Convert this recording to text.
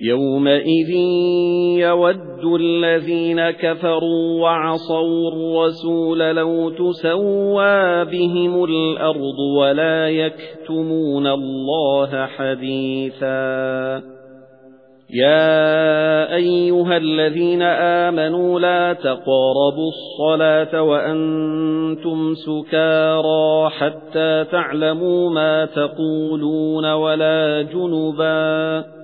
يَوْمَئِذٍ يَوَدُّ الَّذِينَ كَفَرُوا وَعَصَوْا الرَّسُولَ لَوْ تُسَوَّى بِهِمُ الْأَرْضُ وَلَا يَكْتُمُونَ اللَّهَ حَدِيثًا. يَا أَيُّهَا الَّذِينَ آمَنُوا لَا تَقْرَبُوا الصَّلَاةَ وَأَنْتُمْ سُكَارَى حَتَّى تَعْلَمُوا مَا تَقُولُونَ وَلَا جُنُبًا.